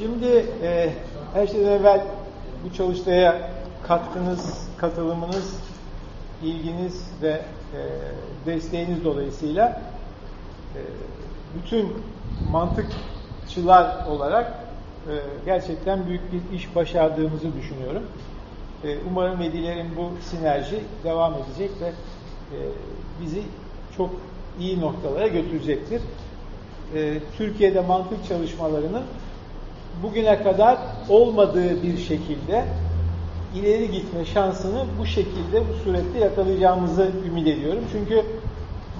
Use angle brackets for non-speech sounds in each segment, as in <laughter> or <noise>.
Şimdi e, her şeyden evvel bu çalıştaya katkınız, katılımınız, ilginiz ve e, desteğiniz dolayısıyla e, bütün mantıkçılar olarak e, gerçekten büyük bir iş başardığımızı düşünüyorum. E, umarım Velilerin bu sinerji devam edecek ve e, bizi çok iyi noktalara götürecektir. E, Türkiye'de mantık çalışmalarının bugüne kadar olmadığı bir şekilde ileri gitme şansını bu şekilde, bu surette yakalayacağımızı ümit ediyorum. Çünkü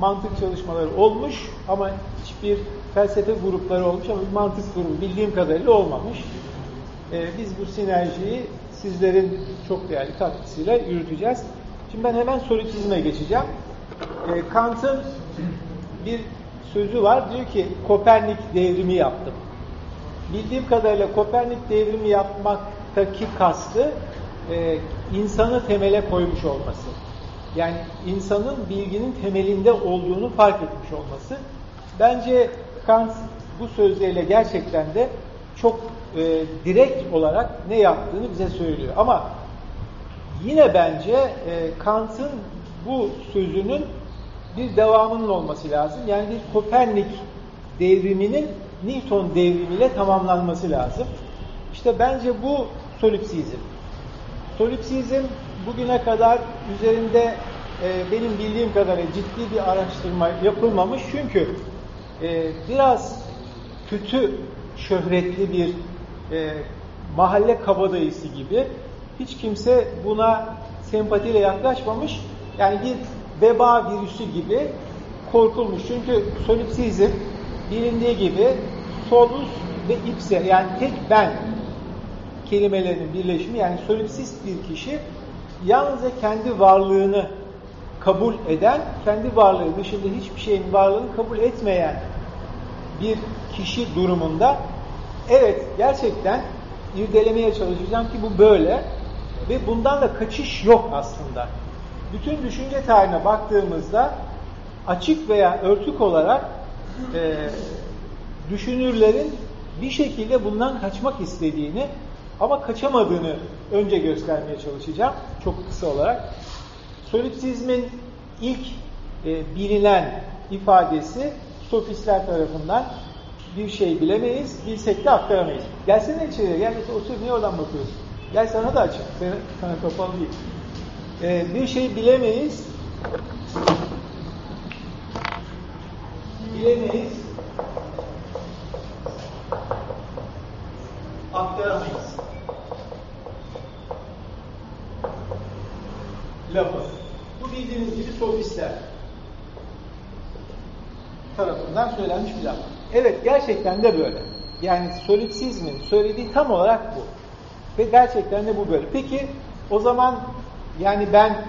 mantık çalışmaları olmuş ama hiçbir felsefe grupları olmuş ama mantık grubu bildiğim kadarıyla olmamış. Ee, biz bu sinerjiyi sizlerin çok değerli katkısıyla yürüteceğiz. Şimdi ben hemen solipsizme geçeceğim. Ee, Kant'ın bir sözü var. Diyor ki Kopernik devrimi yaptım. Bildiğim kadarıyla Kopernik devrimi yapmaktaki kastı e, insanı temele koymuş olması. Yani insanın bilginin temelinde olduğunu fark etmiş olması. Bence Kant bu sözleriyle gerçekten de çok e, direkt olarak ne yaptığını bize söylüyor. Ama yine bence e, Kant'ın bu sözünün bir devamının olması lazım. Yani bir Kopernik devriminin Newton devrimiyle tamamlanması lazım. İşte bence bu solipsizm. Solipsizm bugüne kadar üzerinde e, benim bildiğim kadarıyla ciddi bir araştırma yapılmamış. Çünkü e, biraz kötü şöhretli bir e, mahalle kabadayısı gibi hiç kimse buna sempatiyle yaklaşmamış. Yani bir veba virüsü gibi korkulmuş. Çünkü solipsizm bilindiği gibi solus ve ipse yani tek ben kelimelerinin birleşimi yani solipsist bir kişi yalnızca kendi varlığını kabul eden, kendi varlığı dışında hiçbir şeyin varlığını kabul etmeyen bir kişi durumunda evet gerçekten irdelemeye çalışacağım ki bu böyle ve bundan da kaçış yok aslında. Bütün düşünce tarihine baktığımızda açık veya örtük olarak e, düşünürlerin bir şekilde bundan kaçmak istediğini ama kaçamadığını önce göstermeye çalışacağım çok kısa olarak. Solipsizmin ilk e, bilinen ifadesi sofistler tarafından bir şey bilemeyiz, bilsek de aktaramayız. Gelsene içeriye, gel otur, niye oradan bakıyorsun? Gel sana da açık, sana, sana kapalı değil. Ee, bir şey bilemeyiz, bilemeyiz, aktaramayız. Lafı. Bu bildiğiniz gibi sofistler tarafından söylenmiş bir laf. Evet gerçekten de böyle. Yani solipsizmin söylediği tam olarak bu. Ve gerçekten de bu böyle. Peki o zaman yani ben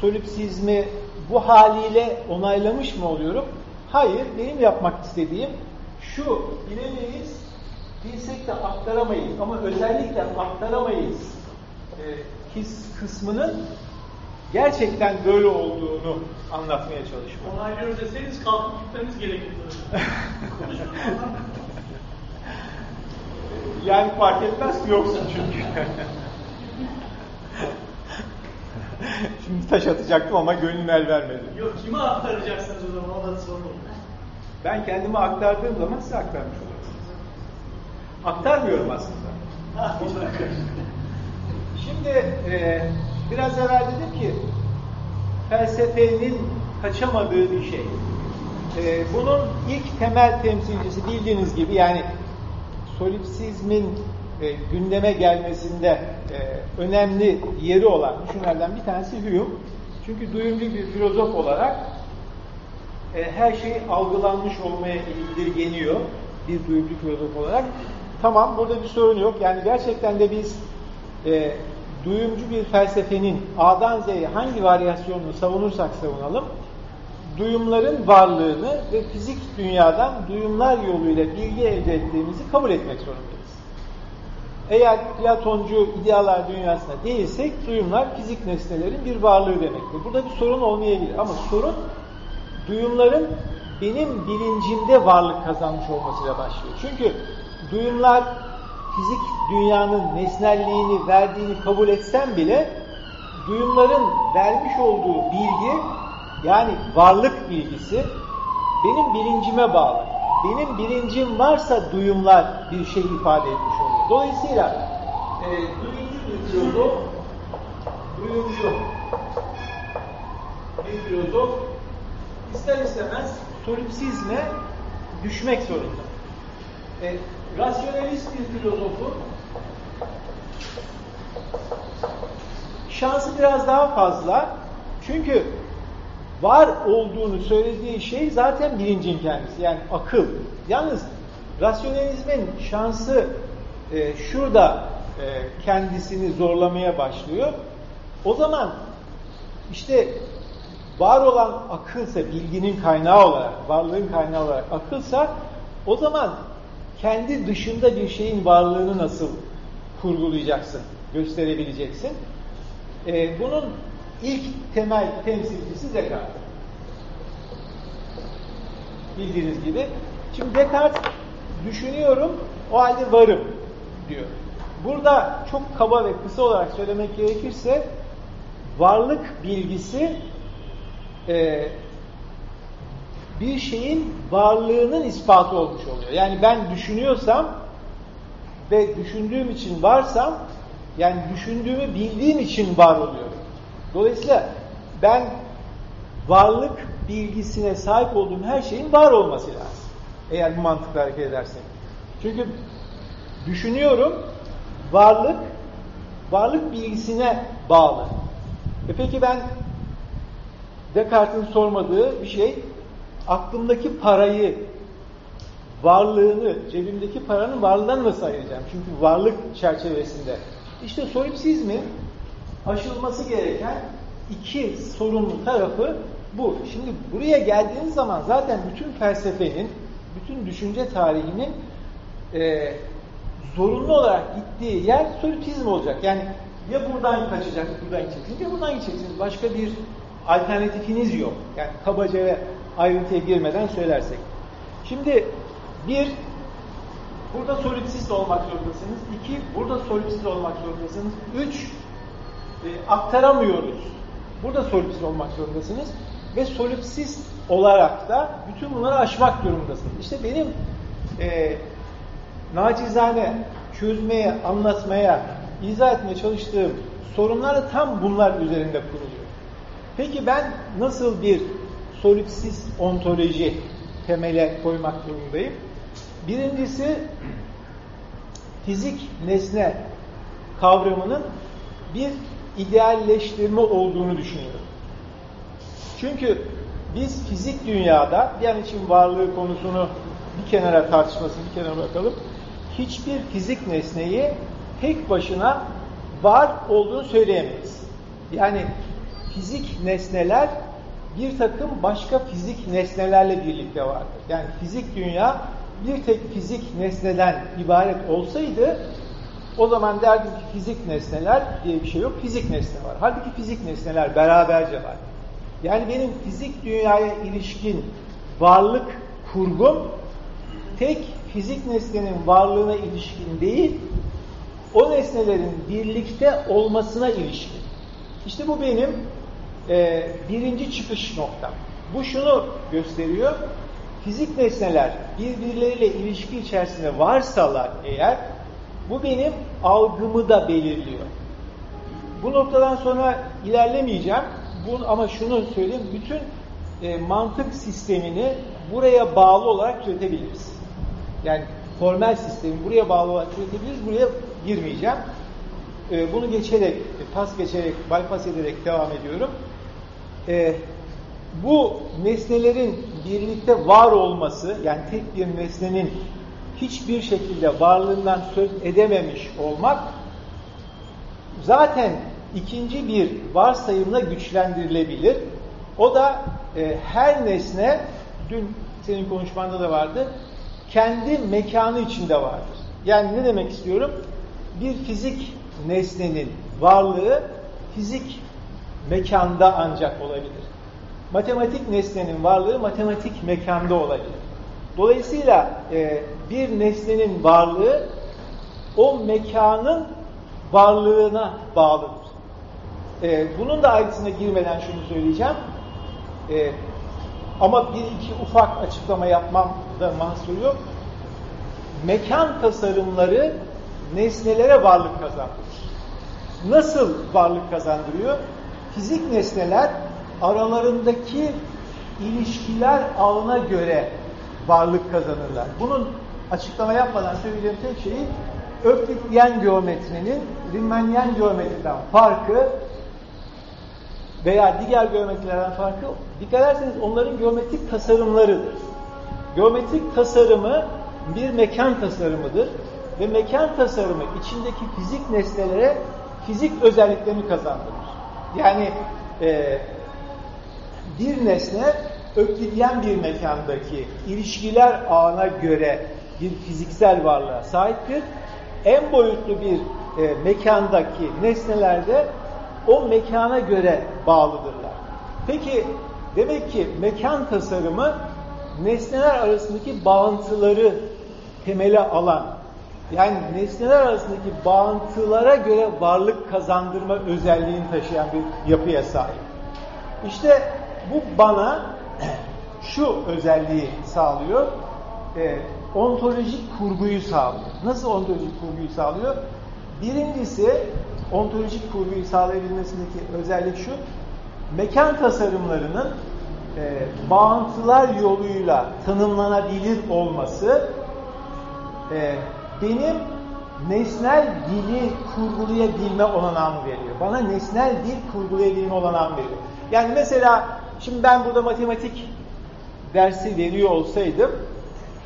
solipsizmi bu haliyle onaylamış mı oluyorum? Hayır. Benim yapmak istediğim şu bilemeyiz, bilsek de aktaramayız ama özellikle aktaramayız e, his kısmının gerçekten böyle olduğunu anlatmaya çalışmak. Onaylıyoruz deseniz kalkıp gitmemiz gerekirdi. <laughs> yani fark etmez ki yoksun çünkü. <laughs> <laughs> Şimdi taş atacaktım ama gönlüm el vermedi. Yok kime aktaracaksınız o zaman o da sorun. Ben kendime aktardığım zaman size aktarmış olursunuz. Aktarmıyorum aslında. Şimdi e, biraz evvel dedim ki felsefenin kaçamadığı bir şey. E, bunun ilk temel temsilcisi bildiğiniz gibi yani solipsizmin e, gündeme gelmesinde e, önemli yeri olan düşünürlerden bir tanesi Hume. Çünkü duyumcu bir filozof olarak e, her şey algılanmış olmaya indirgeniyor bir duyumcu filozof olarak. Tamam burada bir sorun yok. Yani gerçekten de biz e, duyumcu bir felsefenin A'dan Z'ye hangi varyasyonunu savunursak savunalım, duyumların varlığını ve fizik dünyadan duyumlar yoluyla bilgi elde ettiğimizi kabul etmek zorundayız. Eğer Platoncu idealar dünyasında değilsek duyumlar fizik nesnelerin bir varlığı demektir. Burada bir sorun olmayabilir ama sorun duyumların benim bilincimde varlık kazanmış olmasıyla başlıyor. Çünkü duyumlar fizik dünyanın nesnelliğini verdiğini kabul etsem bile duyumların vermiş olduğu bilgi yani varlık bilgisi benim bilincime bağlı. Benim bilincim varsa duyumlar bir şey ifade etmiş oluyor. Dolayısıyla e, duyumcu filozof duyumcu bir filozof ister istemez solipsizme düşmek zorunda. E, rasyonelist bir filozofun şansı biraz daha fazla. Çünkü var olduğunu söylediği şey zaten bilincin kendisi. Yani akıl. Yalnız rasyonalizmin şansı e, şurada e, kendisini zorlamaya başlıyor. O zaman işte var olan akılsa, bilginin kaynağı olarak, varlığın kaynağı olarak akılsa o zaman kendi dışında bir şeyin varlığını nasıl kurgulayacaksın, gösterebileceksin? Ee, bunun ilk temel temsilcisi Descartes. Bildiğiniz gibi. Şimdi Descartes düşünüyorum, o halde varım diyor. Burada çok kaba ve kısa olarak söylemek gerekirse varlık bilgisi e, bir şeyin varlığının ispatı olmuş oluyor. Yani ben düşünüyorsam ve düşündüğüm için varsam yani düşündüğümü bildiğim için var oluyorum. Dolayısıyla ben varlık bilgisine sahip olduğum her şeyin var olması lazım. Eğer bu mantıkla hareket edersek. Çünkü düşünüyorum, varlık, varlık bilgisine bağlı. E peki ben Descartes'in sormadığı bir şey aklımdaki parayı varlığını, cebimdeki paranın varlığından nasıl ayıracağım? Çünkü varlık çerçevesinde. İşte solipsizmin aşılması gereken iki sorunlu tarafı bu. Şimdi buraya geldiğiniz zaman zaten bütün felsefenin, bütün düşünce tarihinin e, zorunlu olarak gittiği yer solipsizm olacak. Yani ya buradan kaçacak, buradan gideceksiniz ya buradan gideceksiniz. Başka bir alternatifiniz yok. Yani kabaca ve ayrıntıya girmeden söylersek. Şimdi bir, burada solipsist olmak zorundasınız. İki, burada solipsist olmak zorundasınız. Üç, e, aktaramıyoruz. Burada solipsist olmak zorundasınız. Ve solipsist olarak da bütün bunları aşmak durumundasınız. İşte benim e, nacizane çözmeye, anlatmaya, izah etmeye çalıştığım sorunlar da tam bunlar üzerinde kuruluyor. Peki ben nasıl bir solipsist ontoloji temele koymak durumundayım? Birincisi fizik nesne kavramının bir idealleştirme olduğunu düşünüyorum. Çünkü biz fizik dünyada an için varlığı konusunu bir kenara tartışmasını bir kenara bırakalım. Hiçbir fizik nesneyi tek başına var olduğunu söyleyemeyiz. Yani fizik nesneler bir takım başka fizik nesnelerle birlikte vardır. Yani fizik dünya bir tek fizik nesneden ibaret olsaydı o zaman derdim ki fizik nesneler diye bir şey yok. Fizik nesne var. Halbuki fizik nesneler beraberce var. Yani benim fizik dünyaya ilişkin varlık kurgum tek fizik nesnenin varlığına ilişkin değil, o nesnelerin birlikte olmasına ilişkin. İşte bu benim e, birinci çıkış noktam. Bu şunu gösteriyor. Fizik nesneler birbirleriyle ilişki içerisinde varsalar eğer bu benim algımı da belirliyor. Bu noktadan sonra ilerlemeyeceğim. Bu, ama şunu söyleyeyim. Bütün e, mantık sistemini buraya bağlı olarak türetebiliriz. Yani formel sistemi buraya bağlı olarak türetebiliriz. Buraya girmeyeceğim. E, bunu geçerek, pas geçerek, bypass ederek devam ediyorum e, bu nesnelerin birlikte var olması, yani tek bir nesnenin hiçbir şekilde varlığından söz edememiş olmak zaten ikinci bir varsayımla güçlendirilebilir. O da e, her nesne, dün senin konuşmanda da vardı, kendi mekanı içinde vardır. Yani ne demek istiyorum? Bir fizik nesnenin varlığı fizik mekanda ancak olabilir. Matematik nesnenin varlığı matematik mekanda olabilir. Dolayısıyla e, bir nesnenin varlığı o mekanın varlığına bağlıdır. Ee, bunun da ayrıntısına girmeden şunu söyleyeceğim. Ee, ama bir iki ufak açıklama yapmam da mahsur yok. Mekan tasarımları nesnelere varlık kazandırır. Nasıl varlık kazandırıyor? Fizik nesneler aralarındaki ilişkiler ağına göre varlık kazanırlar. Bunun açıklama yapmadan söyleyeceğim tek şeyi Öklityen geometrinin Riemannian geometriden farkı veya diğer geometrilerden farkı dikkat ederseniz onların geometrik tasarımlarıdır. Geometrik tasarımı bir mekan tasarımıdır ve mekan tasarımı içindeki fizik nesnelere fizik özelliklerini kazandırır. Yani e, bir nesne öklidyen bir mekandaki ilişkiler ağına göre bir fiziksel varlığa sahiptir. En boyutlu bir e, mekandaki nesnelerde o mekana göre bağlıdırlar. Peki demek ki mekan tasarımı nesneler arasındaki bağıntıları temele alan yani nesneler arasındaki bağıntılara göre varlık kazandırma özelliğini taşıyan bir yapıya sahip. İşte bu bana şu özelliği sağlıyor. E, ontolojik kurguyu sağlıyor. Nasıl ontolojik kurguyu sağlıyor? Birincisi ontolojik kurguyu sağlayabilmesindeki özellik şu. Mekan tasarımlarının e, bağıntılar yoluyla tanımlanabilir olması e, benim nesnel dili kurgulayabilme olanağımı veriyor. Bana nesnel dil kurgulayabilme olanağımı veriyor. Yani mesela şimdi ben burada matematik dersi veriyor olsaydım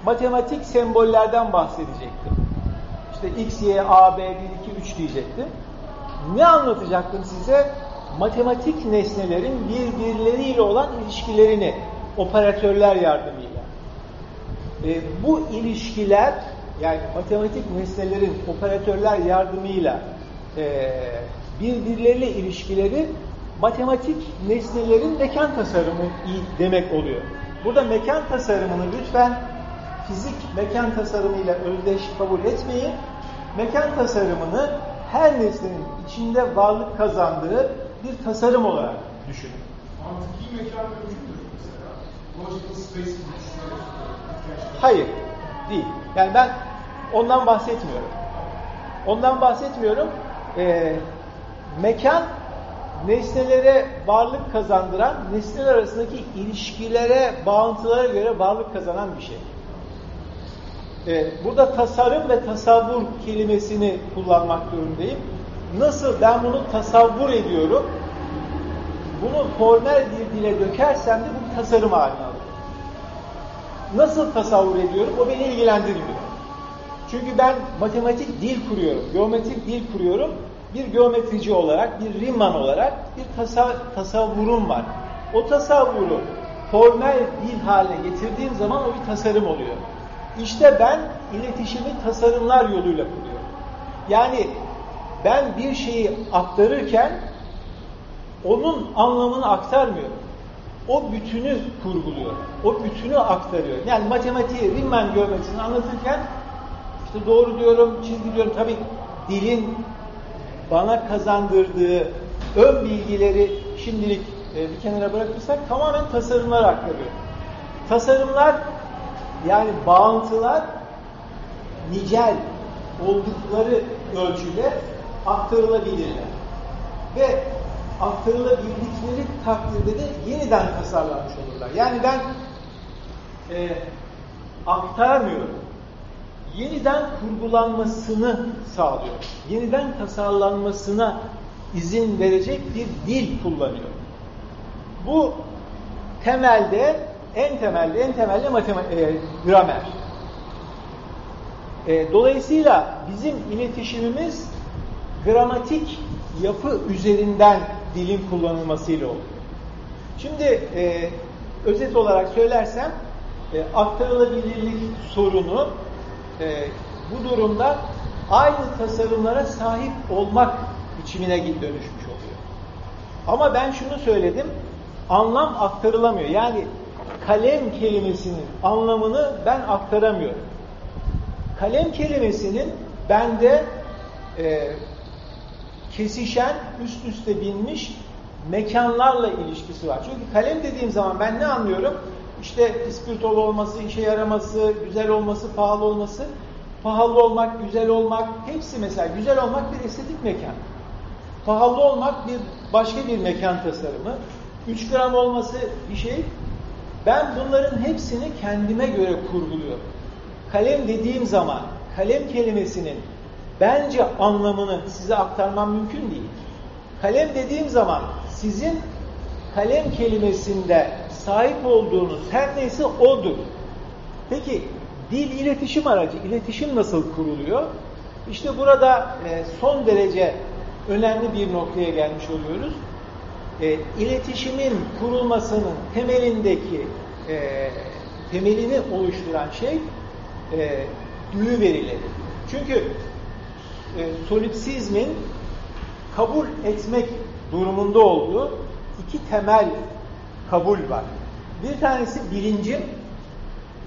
matematik sembollerden bahsedecektim. İşte x, y, a, b, 1, 2, 3 diyecektim. Ne anlatacaktım size? Matematik nesnelerin birbirleriyle olan ilişkilerini operatörler yardımıyla. E, bu ilişkiler yani matematik nesnelerin operatörler yardımıyla e, birbirleriyle ilişkileri matematik nesnelerin mekan tasarımı demek oluyor. Burada mekan tasarımını lütfen fizik mekan tasarımıyla özdeş kabul etmeyin. Mekan tasarımını her nesnenin içinde varlık kazandığı bir tasarım olarak düşünün. Mantıki mekan mümkündür mesela. Logical space Hayır, değil. Yani ben ondan bahsetmiyorum. Ondan bahsetmiyorum. Ee, mekan nesnelere varlık kazandıran, nesneler arasındaki ilişkilere, bağıntılara göre varlık kazanan bir şey. Ee, burada tasarım ve tasavvur kelimesini kullanmak durumundayım. Nasıl ben bunu tasavvur ediyorum, bunu formel bir dile dökersem de bu tasarım haline alır. Nasıl tasavvur ediyorum? O beni ilgilendirmiyor. Çünkü ben matematik dil kuruyorum, geometrik dil kuruyorum. Bir geometrici olarak, bir Riemann olarak bir tasa tasavvurum var. O tasavvuru formel dil haline getirdiğim zaman o bir tasarım oluyor. İşte ben iletişimi tasarımlar yoluyla kuruyorum. Yani ben bir şeyi aktarırken onun anlamını aktarmıyorum. O bütünü kurguluyor. O bütünü aktarıyor. Yani matematiği, Riemann geometrisini anlatırken işte doğru diyorum, çizgi diyorum. Tabii dilin bana kazandırdığı ön bilgileri şimdilik e, bir kenara bırakırsak tamamen tasarımlar aktarıyor. Tasarımlar yani bağıntılar nicel oldukları ölçüde aktarılabilirler. Ve aktarılabildikleri takdirde de yeniden tasarlanmış olurlar. Yani ben e, aktarmıyorum. Yeniden kurgulanmasını sağlıyor. Yeniden tasarlanmasına izin verecek bir dil kullanıyor. Bu temelde, en temelde, en temelde e, gramer. E, dolayısıyla bizim iletişimimiz gramatik yapı üzerinden dilin kullanılmasıyla oluyor. Şimdi e, özet olarak söylersem e, aktarılabilirlik sorunu e, bu durumda aynı tasarımlara sahip olmak biçimine dönüşmüş oluyor. Ama ben şunu söyledim, anlam aktarılamıyor. Yani kalem kelimesinin anlamını ben aktaramıyorum. Kalem kelimesinin bende e, kesişen, üst üste binmiş mekanlarla ilişkisi var. Çünkü kalem dediğim zaman ben ne anlıyorum? İşte ispirtolu olması, işe yaraması, güzel olması, pahalı olması. Pahalı olmak, güzel olmak, hepsi mesela güzel olmak bir estetik mekan. Pahalı olmak bir başka bir mekan tasarımı. 3 gram olması bir şey. Ben bunların hepsini kendime göre kurguluyorum. Kalem dediğim zaman kalem kelimesinin bence anlamını size aktarmam mümkün değil. Kalem dediğim zaman sizin kalem kelimesinde sahip olduğunuz her neyse odur. Peki dil iletişim aracı. İletişim nasıl kuruluyor? İşte burada e, son derece önemli bir noktaya gelmiş oluyoruz. E, iletişimin kurulmasının temelindeki e, temelini oluşturan şey e, duyu verileri. Çünkü e, solipsizmin kabul etmek durumunda olduğu iki temel kabul var. Bir tanesi bilincin,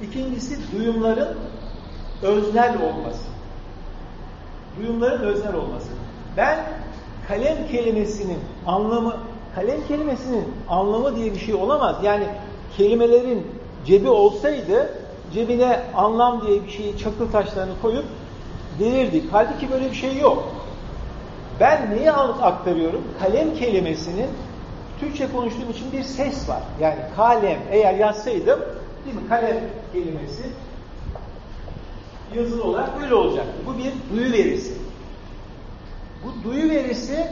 ikincisi duyumların öznel olması. Duyumların öznel olması. Ben kalem kelimesinin anlamı, kalem kelimesinin anlamı diye bir şey olamaz. Yani kelimelerin cebi olsaydı cebine anlam diye bir şeyi çakıl taşlarını koyup verirdik. Halbuki böyle bir şey yok. Ben neyi aktarıyorum? Kalem kelimesinin Türkçe konuştuğum için bir ses var. Yani kalem eğer yazsaydım değil mi? Kalem kelimesi yazılı olarak böyle olacaktı. Bu bir duyu verisi. Bu duyu verisi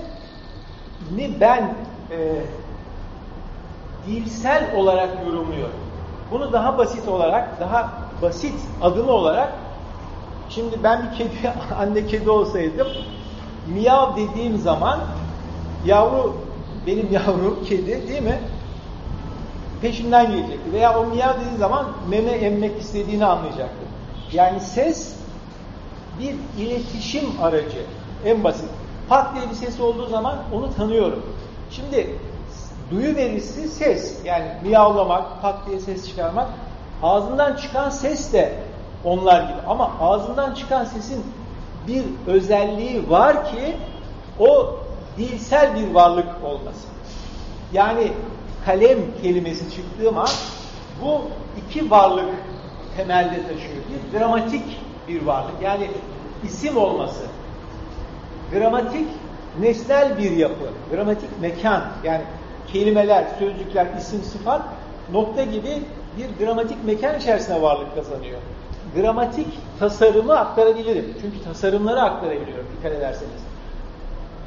ni ben e, dilsel olarak yorumluyorum. Bunu daha basit olarak, daha basit adımı olarak şimdi ben bir kedi, <laughs> anne kedi olsaydım miyav dediğim zaman yavru benim yavrum kedi değil mi? Peşimden gelecekti. Veya o miyav dediği zaman meme emmek istediğini anlayacaktı. Yani ses bir iletişim aracı. En basit. Pat diye bir ses olduğu zaman onu tanıyorum. Şimdi duyu verisi ses. Yani miyavlamak, pat diye ses çıkarmak. Ağzından çıkan ses de onlar gibi. Ama ağzından çıkan sesin bir özelliği var ki o dilsel bir varlık olması. Yani kalem kelimesi çıktığı an bu iki varlık temelde taşıyor. Bir dramatik bir varlık. Yani isim olması. Gramatik nesnel bir yapı. Gramatik mekan. Yani kelimeler, sözcükler, isim, sıfat nokta gibi bir gramatik mekan içerisinde varlık kazanıyor. Gramatik tasarımı aktarabilirim. Çünkü tasarımları aktarabiliyorum dikkat ederseniz.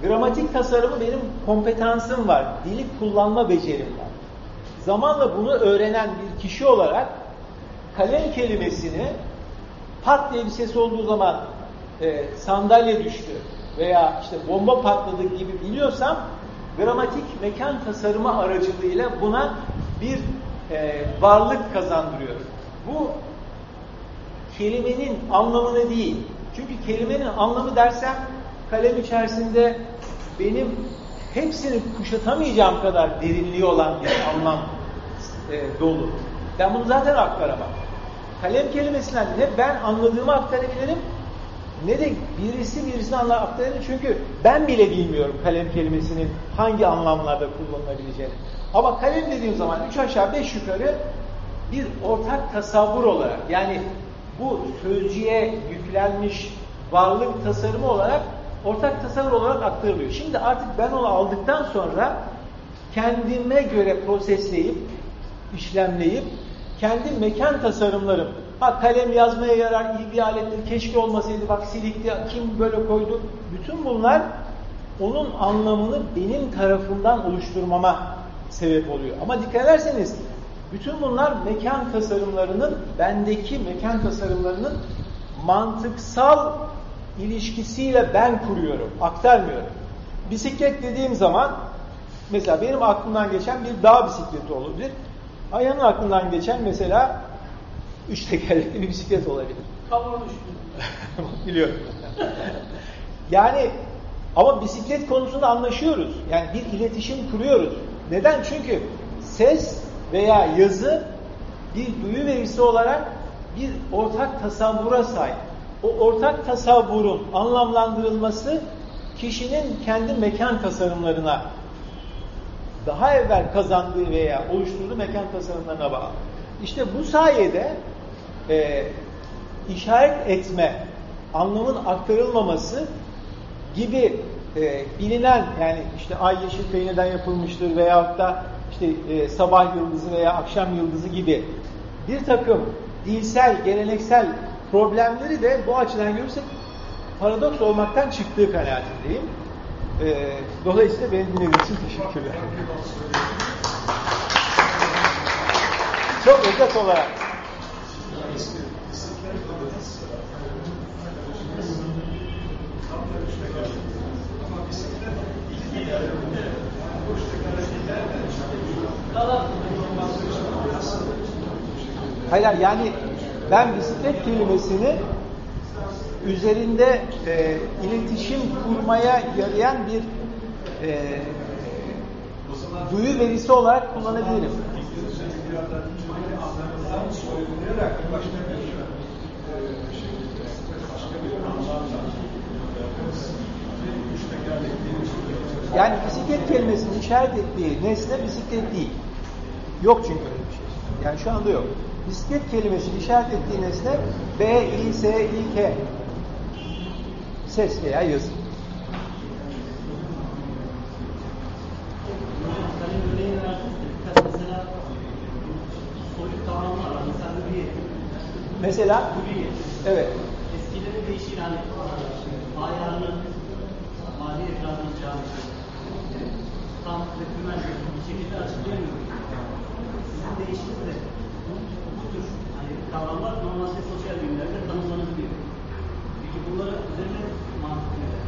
Gramatik tasarımı benim kompetansım var. Dili kullanma becerim var. Zamanla bunu öğrenen bir kişi olarak kalem kelimesini pat diye bir ses olduğu zaman e, sandalye düştü veya işte bomba patladı gibi biliyorsam gramatik mekan tasarımı aracılığıyla buna bir e, varlık kazandırıyor. Bu kelimenin anlamını değil. Çünkü kelimenin anlamı dersem kalem içerisinde benim hepsini kuşatamayacağım kadar derinliği olan bir anlam e, dolu. Ben bunu zaten aktaramam. Kalem kelimesinden ne ben anladığımı aktarabilirim ne de birisi birisine aktarabilir. Çünkü ben bile bilmiyorum kalem kelimesinin hangi anlamlarda kullanılabileceğini. Ama kalem dediğim zaman üç aşağı beş yukarı bir ortak tasavvur olarak yani bu sözcüğe yüklenmiş varlık tasarımı olarak ortak tasavvur olarak aktarılıyor. Şimdi artık ben onu aldıktan sonra kendime göre prosesleyip, işlemleyip, kendi mekan tasarımlarım, ha kalem yazmaya yarar, iyi bir alettir, keşke olmasaydı, bak silikti, kim böyle koydu, bütün bunlar onun anlamını benim tarafından oluşturmama sebep oluyor. Ama dikkat ederseniz bütün bunlar mekan tasarımlarının, bendeki mekan tasarımlarının mantıksal ilişkisiyle ben kuruyorum, aktarmıyorum. Bisiklet dediğim zaman mesela benim aklımdan geçen bir dağ bisikleti olabilir. Ayhan'ın aklından geçen mesela üç tekerlekli bir bisiklet olabilir. Kavramı <laughs> düşünün. Biliyorum. yani ama bisiklet konusunda anlaşıyoruz. Yani bir iletişim kuruyoruz. Neden? Çünkü ses veya yazı bir duyu verisi olarak bir ortak tasavvura sahip. O ortak tasavvurun anlamlandırılması kişinin kendi mekan tasarımlarına daha evvel kazandığı veya oluşturduğu mekan tasarımlarına bağlı. İşte bu sayede e, işaret etme, anlamın aktarılmaması gibi e, bilinen yani işte ay yeşil peynirden yapılmıştır veyahut da işte e, sabah yıldızı veya akşam yıldızı gibi bir takım dilsel, geleneksel problemleri de bu açıdan görürsek paradoks olmaktan çıktığı kanaatindeyim. E, dolayısıyla beni dinlediğiniz için teşekkürler. Çok özet olarak. Hayır yani ben bisiklet kelimesini üzerinde e, iletişim kurmaya yarayan bir e, duyu verisi olarak kullanabilirim. Yani bisiklet kelimesinin işaret ettiği nesne bisiklet değil. Yok çünkü öyle bir şey. Yani şu anda yok. Bisiklet kelimesinin işaret ettiği nesne B, I, S, I, K. Ses veya yazı. Mesela evet. Eskileri değişir hani ayarını mali ekranını çağırmışır. Tam ve tümel bir şekilde açıklayamıyorum. Sizin değişiniz de bu tür hani kavramlar normalde sosyal bilimlerde tanımlanabiliyor. Peki bunları üzerine mantık neler?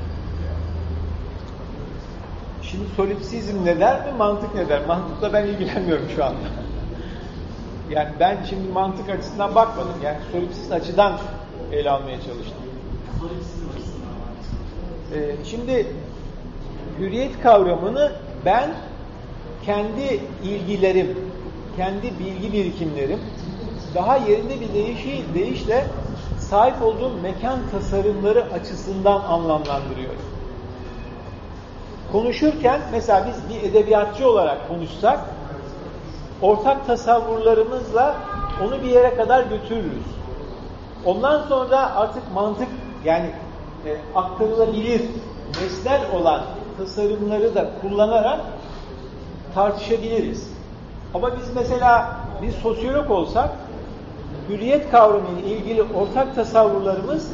Şimdi solipsizm ne der mi, mantık ne der? Mantıkla ben ilgilenmiyorum şu anda. Yani ben şimdi mantık açısından bakmadım. Yani solipsist açıdan ele almaya çalıştım. Solipsizm açısından. Ee, şimdi hürriyet kavramını ben kendi ilgilerim, kendi bilgi birikimlerim daha yerinde bir deyişi, deyişle sahip olduğum mekan tasarımları açısından anlamlandırıyorum. Konuşurken mesela biz bir edebiyatçı olarak konuşsak ortak tasavvurlarımızla onu bir yere kadar götürürüz. Ondan sonra artık mantık yani e, aktarılabilir nesnel olan tasarımları da kullanarak tartışabiliriz. Ama biz mesela bir sosyolog olsak hürriyet kavramıyla ilgili ortak tasavvurlarımız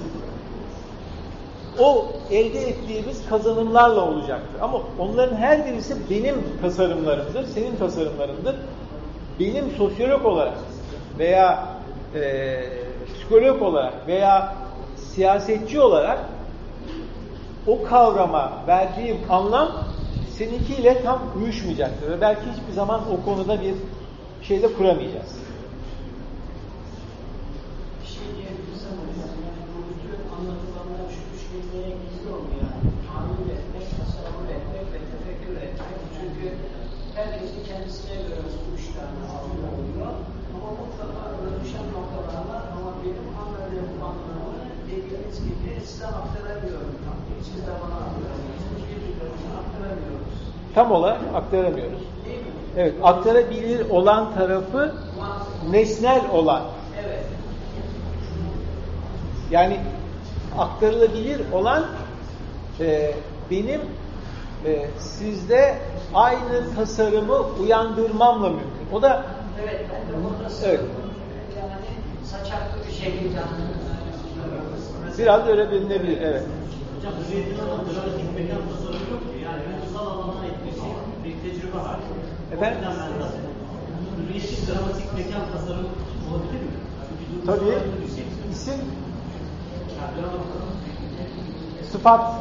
o elde ettiğimiz kazanımlarla olacaktır. Ama onların her birisi benim tasarımlarımdır, senin tasarımlarındır. Benim sosyolog olarak veya e, psikolog olarak veya siyasetçi olarak o kavrama verdiğim anlam seninkiyle tam uyuşmayacaktır. Ve belki hiçbir zaman o konuda bir şeyde kuramayacağız. Bir şey diyebilirsem hocam, yani bu bütün anlatılanlar şu üç kelimeye gizli olmuyor. Yani tahammül etmek, tasavvur etmek ve tefekkür etmek. Çünkü herkesin kendisine göre bu üç tane anlamı oluyor. Ama mutlaka örüşen noktalar var ama benim anladığım anlamı dediğiniz gibi size aktaramıyorum. Aktaramıyoruz. Tam olarak aktaramıyoruz. Evet, aktarabilir olan tarafı nesnel olan. Evet. Yani aktarılabilir olan e, benim e, sizde aynı tasarımı uyandırmamla mümkün. O da Evet, ben de Evet. yani saçaklı bir şekilde biraz öyle denilebilir. Evet. Hocam hürriyetin ama dramatik mekan tasarımı yok ki. Yani ruhsal alana etmesi bir tecrübe var. Efendim? O yüzden ben de hürriyetin dramatik mekan tasarımı olabilir mi? Tabii bir isim Yani sıfat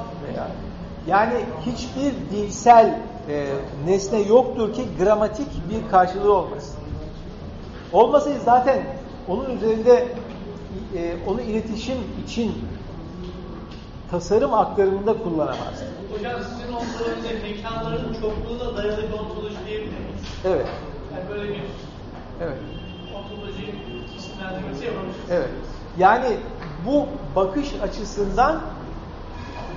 yani hiçbir dilsel e, nesne yoktur ki gramatik bir karşılığı olmasın. Olmasaydı zaten onun üzerinde e, onu iletişim için tasarım aktarımında kullanamaz. Hocam sizin ontolojide mekanların çokluğuna dayalı bir ontoloji diyebilir miyiz? Evet, Yani böyle bir evet, ontoloji isimlendirmesi yapılmış. evet. Yani bu bakış açısından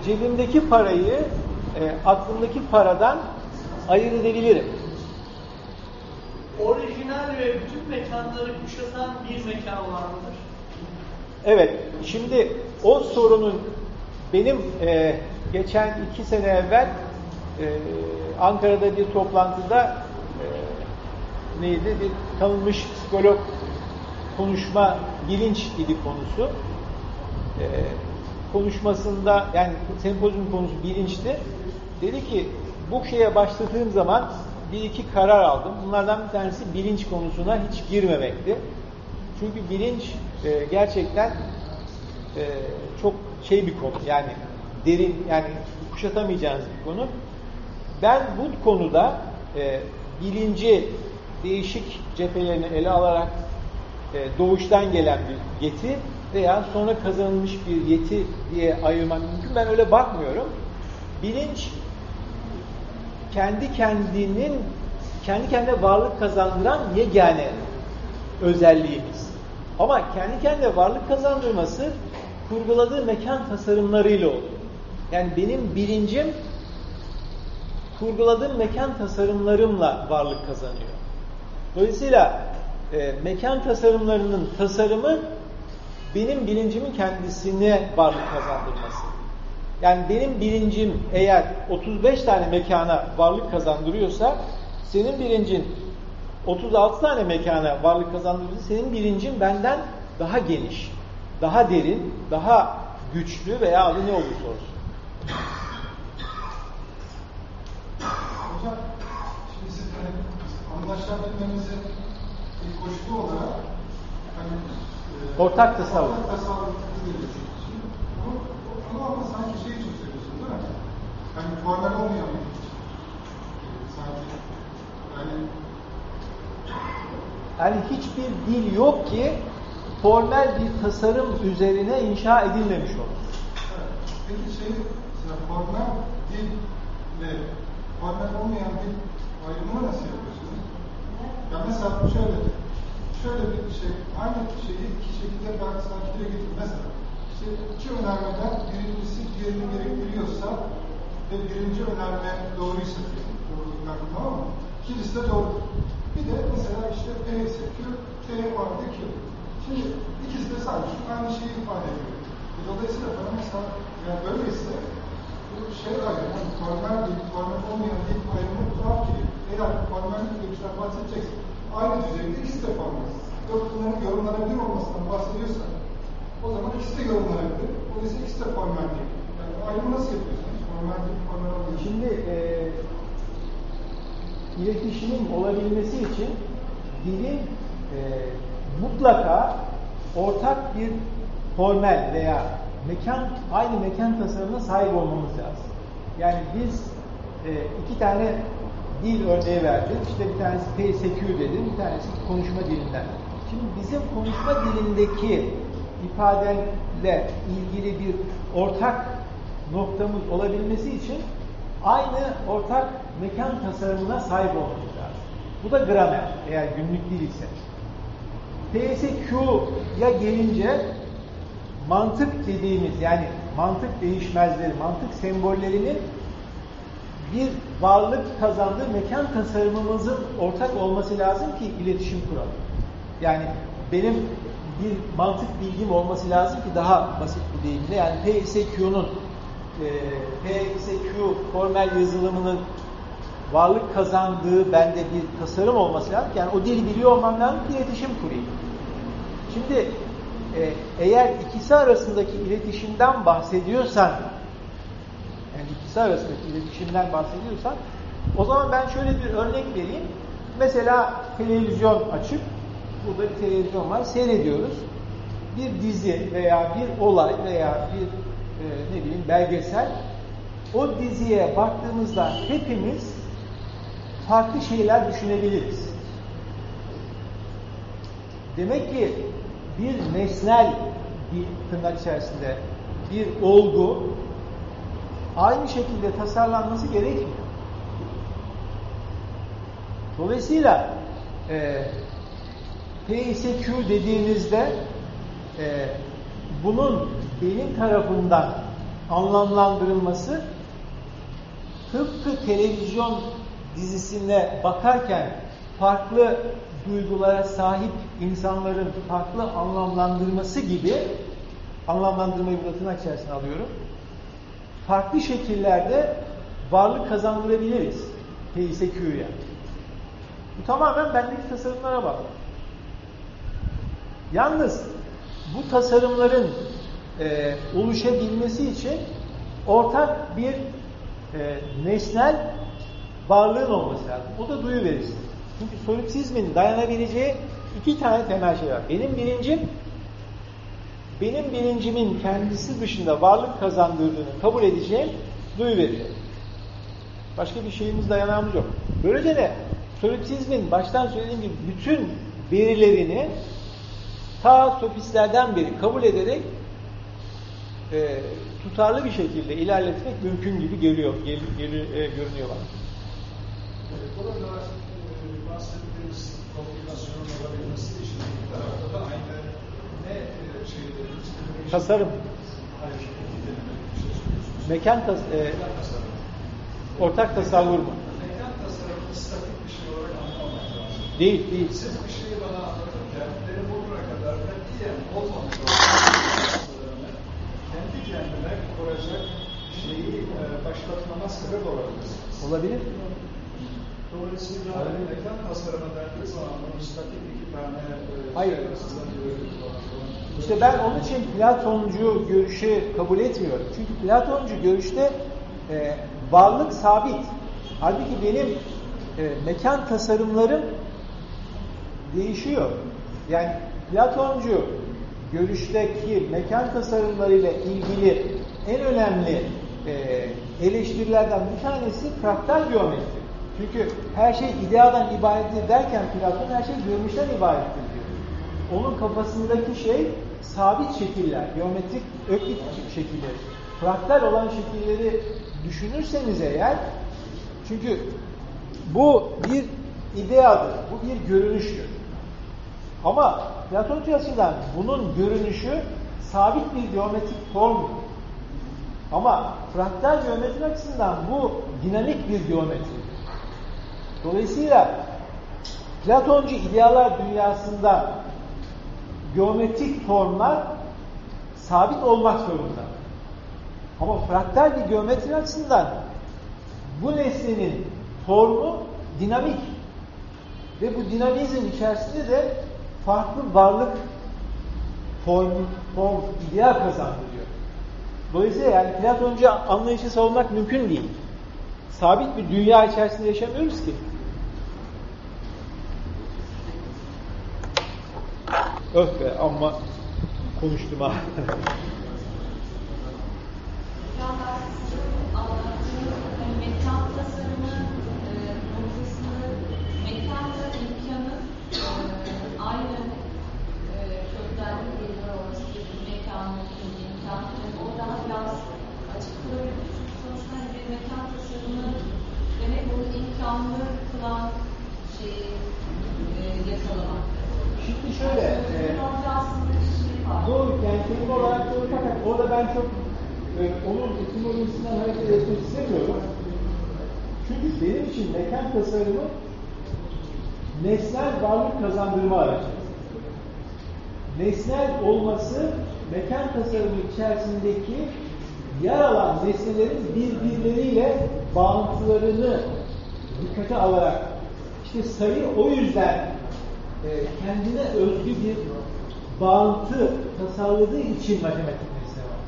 cebimdeki parayı e, aklımdaki paradan ayırt edebilirim. Orijinal ve bütün mekanları kuşatan bir mekan var mıdır? Evet, şimdi o sorunun benim e, geçen iki sene evvel e, Ankara'da bir toplantıda e, neydi bir tanınmış psikolog konuşma bilinç idi konusu. E, konuşmasında yani sempozyum konusu bilinçti. Dedi ki bu şeye başladığım zaman bir iki karar aldım. Bunlardan bir tanesi bilinç konusuna hiç girmemekti. Çünkü bilinç e, gerçekten e, çok şey bir konu. Yani derin yani kuşatamayacağınız bir konu. Ben bu konuda e, bilinci değişik cephelerini ele alarak e, doğuştan gelen bir yeti veya sonra kazanılmış bir yeti diye ayırmak mümkün. Ben öyle bakmıyorum. Bilinç kendi kendinin kendi kendine varlık kazandıran yegane özelliğimiz. Ama kendi kendine varlık kazandırması kurguladığı mekan tasarımlarıyla oluyor. Yani benim bilincim kurguladığım mekan tasarımlarımla varlık kazanıyor. Dolayısıyla e, mekan tasarımlarının tasarımı benim bilincimin kendisine varlık kazandırması. Yani benim bilincim eğer 35 tane mekana varlık kazandırıyorsa senin bilincin 36 tane mekana varlık kazandırıyorsa senin bilincin benden daha geniş, daha derin, daha güçlü veya adı ne olursa olsun. Hocam, şimdi siz hani anlaşabilmemizin bir koşulu olarak hani e, ortak tasavvur. Ortak tasavvur bunu ama sanki şey için söylüyorsun değil mi? Hani formel olmayan bir şey. Sanki yani yani hiçbir dil yok ki formel bir tasarım üzerine inşa edilmemiş olur. Evet. Peki şey, formel dil ve formel olmayan dil ayrımını nasıl yapıyorsunuz? Ya mesela şöyle, şöyle bir şey, aynı şeyi iki şekilde sanki dile getirdim. Mesela işte iki önermeden birincisi diğerini gerektiriyorsa ve birinci önerme doğruysa doğruluklar tamam mı? İkincisi de doğru. Bir de mesela işte P Q, T vardı Q. Şimdi ikisi de sadece aynı şeyi ifade ediyor. Dolayısıyla bana mesela yani böyleyse bu şey ayrı, yani formal değil, formal olmayan değil ayrımı tuhaf gibi. Eğer formallik ölçüden bahsedeceksin, aynı düzeyde ikisi de formal. Bunların yorumlanabilir olmasından bahsediyorsan, o zaman ikisi de yorumlanabilir. Dolayısıyla ikisi de formal değil. Yani ayrımı nasıl yapıyorsunuz? Formal değil, formal olmayan. Şimdi e, iletişimin olabilmesi için dilin e, mutlaka ortak bir formel veya mekan aynı mekan tasarımına sahip olmamız lazım. Yani biz e, iki tane dil örneği verdik. İşte bir tanesi PSQ dedim, bir tanesi konuşma dilinden. Şimdi bizim konuşma dilindeki ifadeyle ilgili bir ortak noktamız olabilmesi için aynı ortak mekan tasarımına sahip olmamız lazım. Bu da gramer eğer günlük dil ise. PSQ'ya gelince mantık dediğimiz yani mantık değişmezleri, mantık sembollerinin bir varlık kazandığı mekan tasarımımızın ortak olması lazım ki iletişim kuralım. Yani benim bir mantık bilgim olması lazım ki daha basit bir deyimle yani P ise Q'nun e, P ise Q formel yazılımının varlık kazandığı bende bir tasarım olması lazım. Yani o dili biliyor olmam lazım ki iletişim kurayım. Şimdi e, eğer ikisi arasındaki iletişimden bahsediyorsan yani ikisi arasındaki iletişimden bahsediyorsan o zaman ben şöyle bir örnek vereyim. Mesela televizyon açıp burada bir televizyon var seyrediyoruz. Bir dizi veya bir olay veya bir e, ne bileyim belgesel o diziye baktığımızda hepimiz farklı şeyler düşünebiliriz. Demek ki bir nesnel bir tırnak içerisinde bir olgu aynı şekilde tasarlanması gerekmiyor. Dolayısıyla e, P ise Q dediğinizde e, bunun benim tarafından anlamlandırılması tıpkı televizyon dizisine bakarken farklı duygulara sahip insanların farklı anlamlandırması gibi anlamlandırmayı burada tırnak içerisine alıyorum. Farklı şekillerde varlık kazandırabiliriz P.I.S.E. Q'ya. Bu tamamen bendeki tasarımlara bağlı. Yalnız bu tasarımların e, oluşabilmesi için ortak bir e, nesnel varlığın olması lazım. O da duyu verisi. Çünkü solipsizmin dayanabileceği iki tane temel şey var. Benim bilincim benim bilincimin kendisi dışında varlık kazandırdığını kabul edeceğim duyu verici. Başka bir şeyimiz dayanağımız yok. Böylece de solipsizmin baştan söylediğim gibi bütün verilerini ta sofistlerden beri kabul ederek e, tutarlı bir şekilde ilerletmek mümkün gibi geliyor, gel, gel, e, görünüyor bana. Şeylerimiz? Tasarım. Mekan tas e, Mekan tasarımı. ortak tasavvur mu? Mekan tasarımı statik bir şey olarak anlamamak lazım. Değil, değil. Siz bir şeyi bana anlatırken benim bugüne kadar katiyen olmamış olan kendi kendine kuracak şeyi e, başlatmama sebep olabilirsiniz. Olabilir. Dolayısıyla mekan tasarımı dendiği zaman statik iki tane e, Hayır. İşte ben onun için Platoncu görüşü kabul etmiyorum. Çünkü Platoncu görüşte e, varlık sabit. Halbuki benim e, mekan tasarımlarım değişiyor. Yani Platoncu görüşteki mekan tasarımlarıyla ilgili en önemli e, eleştirilerden bir tanesi fraktal geometri. Çünkü her şey ideadan ibarettir derken Platon her şey görünüşten ibarettir diyor. Onun kafasındaki şey sabit şekiller, geometrik öklit şekilleri. Fraktal olan şekilleri düşünürseniz eğer, çünkü bu bir ideadır, bu bir görünüştür. Ama Platoncu açıdan bunun görünüşü sabit bir geometrik formdur. Ama fraktal geometri açısından bu dinamik bir geometri. Dolayısıyla Platoncu idealar dünyasında geometrik formlar sabit olmak zorunda. Ama fraktal bir geometri açısından bu nesnenin formu dinamik. Ve bu dinamizm içerisinde de farklı varlık form, form ideal kazandırıyor. Dolayısıyla yani Platoncu anlayışı savunmak mümkün değil. Sabit bir dünya içerisinde yaşamıyoruz ki. Öf be amma konuştum ha. mekan tasarımı e, noktasını mekanla imkanı e, aynı e, köklerle geliyor olması mekan, imkan. Yani o daha biraz açık durabilir. Çünkü sonuçta hani bir mekan tasarımı demek onu imkanlı kılan şeyi e, yakalamak. Şimdi şöyle, e. Doğru, yani olarak doğru fakat orada ben çok e, onun etimolojisinden hareket etmek istemiyorum. Çünkü benim için mekan tasarımı nesnel varlık kazandırma aracı. Nesnel olması mekan tasarımı içerisindeki yer alan nesnelerin birbirleriyle bağıntılarını dikkate alarak işte sayı o yüzden kendine özgü bir bağıntı tasarladığı için matematik nesne var.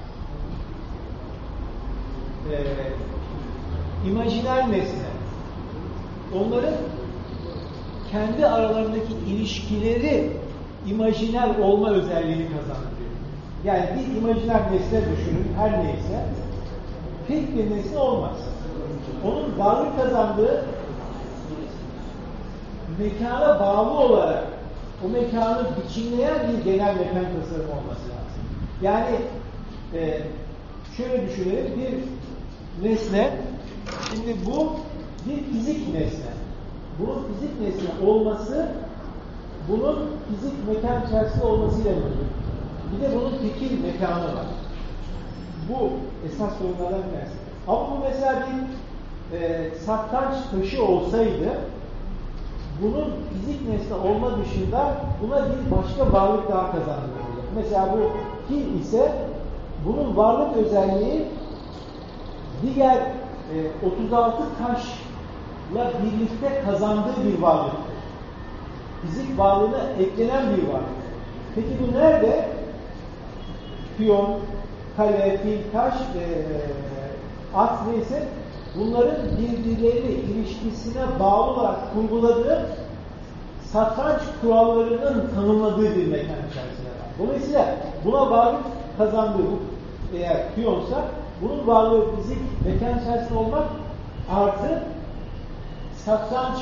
E, imajiner nesne. Onların kendi aralarındaki ilişkileri imajiner olma özelliğini kazandırıyor. Yani bir imajiner nesne düşünün, her neyse, tek bir nesne olmaz. Onun varlık kazandığı mekana bağlı olarak o mekanı biçimleyen bir genel mekan tasarımı olması lazım. Yani e, şöyle düşünelim, bir nesne, şimdi bu bir fizik nesne. Bunun fizik nesne olması, bunun fizik mekan içerisinde olmasıyla mümkün. Bir de bunun tekil mekanı var. Bu esas sorunlardan bir. Ama bu mesela bir e, satranç taşı olsaydı bunun fizik nesne olma dışında buna bir başka varlık daha kazandırılır. Mesela bu fil ise bunun varlık özelliği diğer e, 36 taşla birlikte kazandığı bir varlık. Fizik varlığına eklenen bir varlık. Peki bu nerede? Piyon, kale, fil, taş, e, at neyse bunların birbirleriyle ilişkisine bağlı olarak kurguladığı satranç kurallarının tanımladığı bir mekan içerisinde var. Dolayısıyla buna varlık kazandığı bu eğer piyonsa bunun varlığı fizik mekan içerisinde olmak artı satranç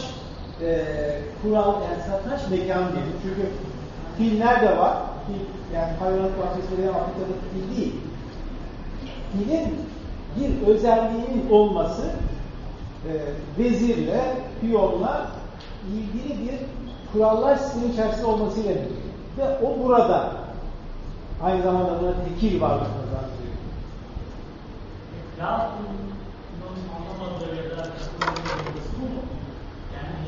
e, kural yani satranç mekanı diyelim. Çünkü fil nerede var? Fil yani hayvanat bahçesinde veya Afrika'daki fil değil. Filin bir özelliğinin olması e, vezirle, piyonla ilgili bir kurallar sistemi içerisinde olmasıyla ilgili. Ve o burada aynı zamanda buna tekil varlık kazandırıyor. Platon'un anlamadığı ya da kısmı. Yani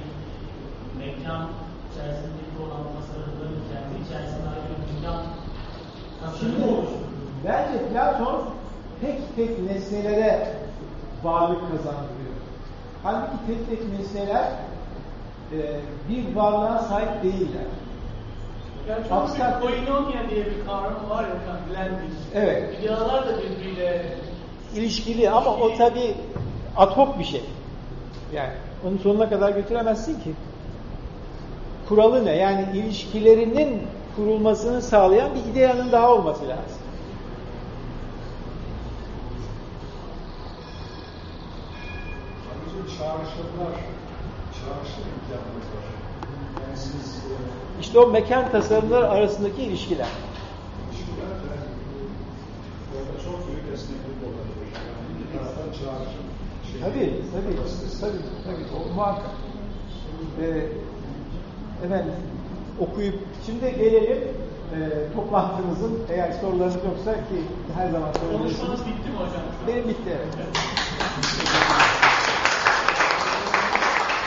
mekan içerisindeki olan tasarımların kendi içerisinde ayrı bir mekan tasarımı Şimdi oluşturdu. bence Platon tek tek nesnelere varlık kazandırıyor. Halbuki tek tek nesneler e, bir varlığa sahip değiller. Yani çok Abstrakt- bir koinonia diye bir kavram var ya blending. Evet. İdealar da birbiriyle ilişkili ama o tabi hoc bir şey. Yani onu sonuna kadar götüremezsin ki. Kuralı ne? Yani ilişkilerinin kurulmasını sağlayan bir ideyanın daha olması lazım. Bizim çağrışımlar, çağrışım imkanımız var. Yani siz e, İşte o mekan tasarımları arasındaki ilişkiler. ilişkiler de orada çok büyük esneklik olabilir. Yani bir taraftan çağrışım şey, Tabii, tabii, tabii, tabii, o muhakkak. Ee, efendim, okuyup, şimdi gelelim e, toplantımızın, eğer sorularınız yoksa ki her zaman sorabilirsiniz. konuşmanız bitti mi hocam? Benim bitti evet.